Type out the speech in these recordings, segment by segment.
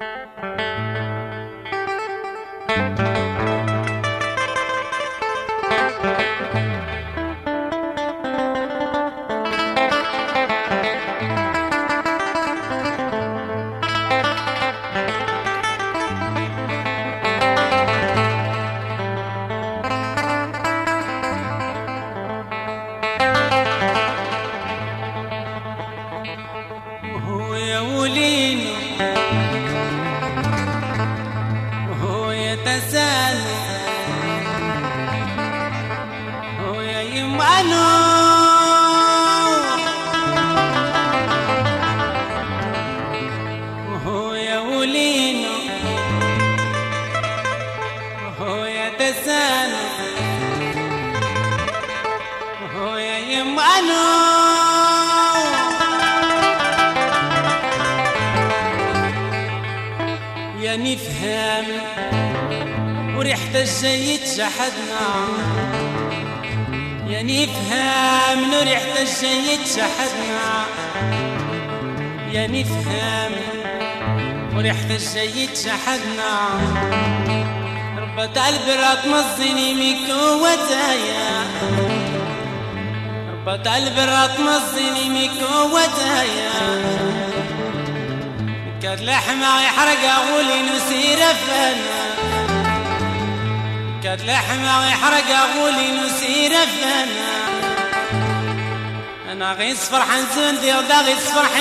وهو وهو يا ولين وهو يتسال وهو يمانو. يا نفهم وريحة الجيد شحدنا يا نفهم وريحة الجيد شحدنا يا نفهم وريحة الجيد شحدنا ربط البرا تمزني ميكو وتايا. ربط البرا تمزني ميكو وتايا. كاد لحمة يحرق أغولي نسير فنا كاد لحمة يحرق أغولي نسير فنا أنا غيص فرحان زندي ودا غيص فرح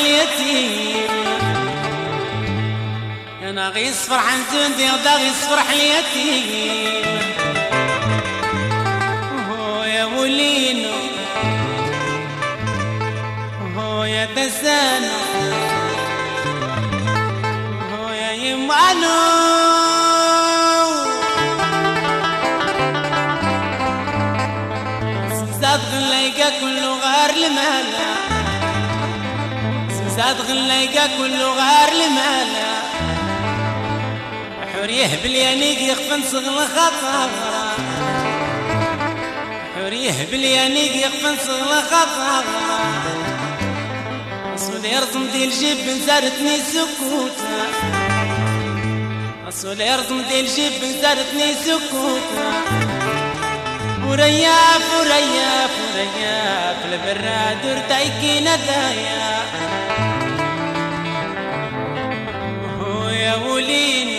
اليتيم أنا غيص فرحان زندي ودا غيص فرح اليتيم. هو يا ولينو هو يا تسانو هو يا يمانو كله غار لمالا زاد غلايقة كله غار حوريه باليانيق يخفن صغل خطر. حوريه باليانيق يخفن صغل خطر. أصول يرزم دي الجيب زارتني سكوتا. أصول يرزم دي الجيب زارتني سكوتا. ورياف ورياف ورياف تايكي ندايا. هو يا ولينو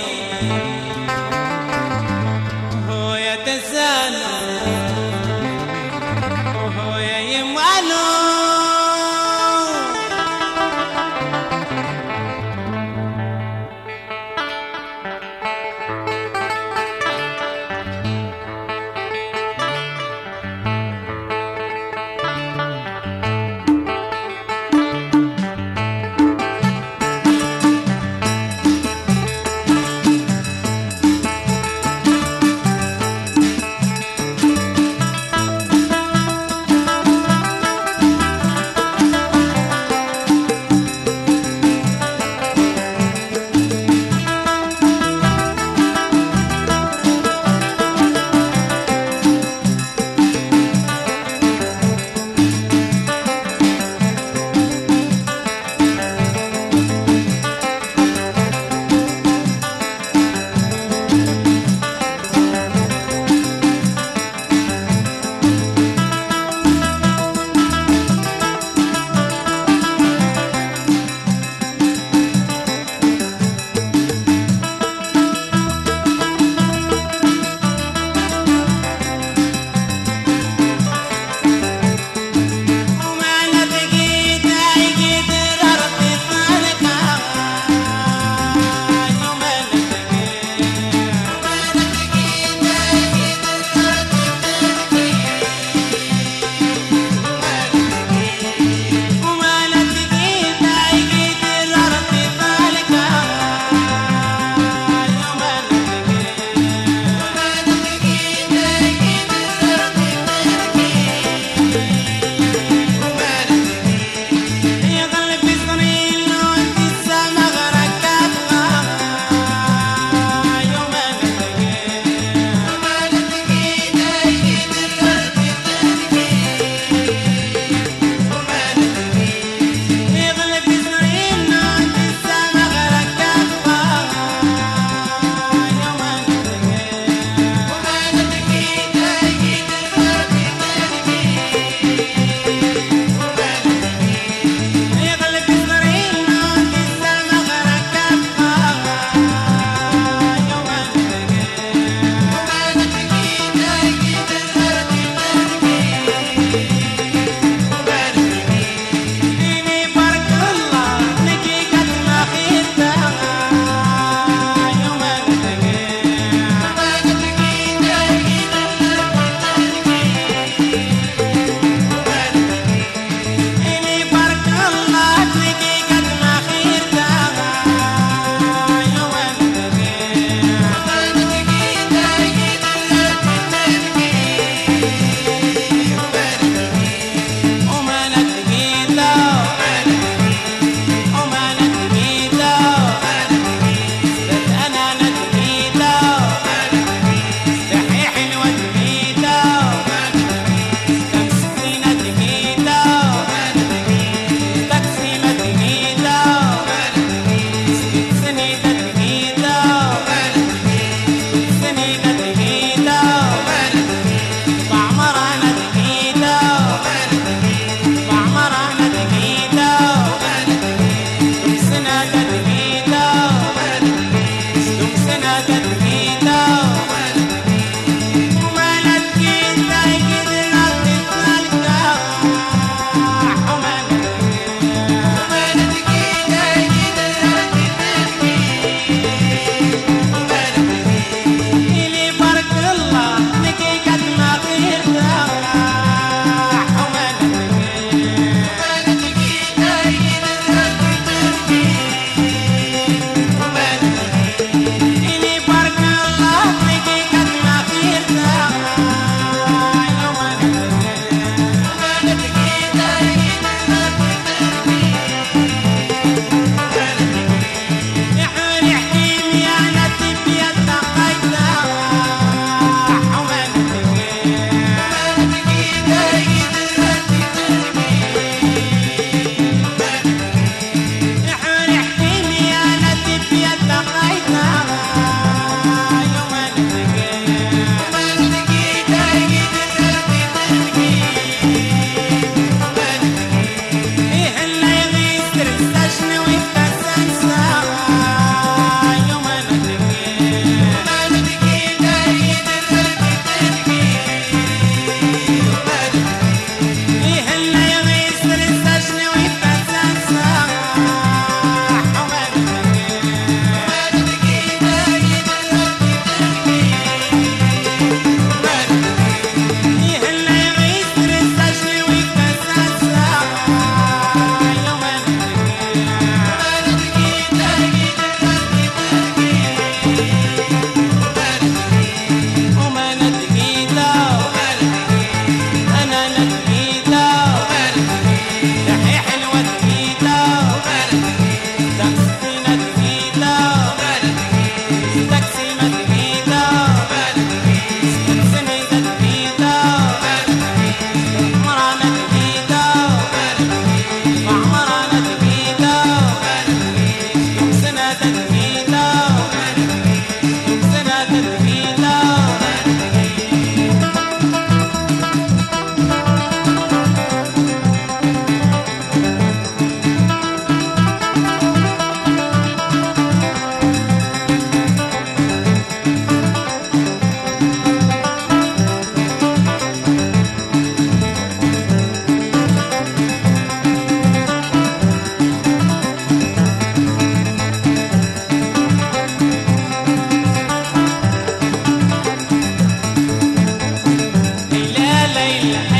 Yeah.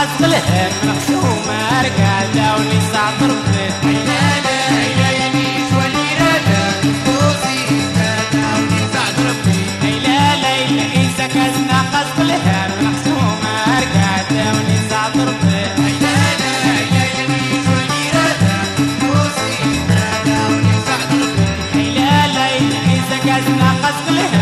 قد قلهم مخشومة رقادة ونساء ask me.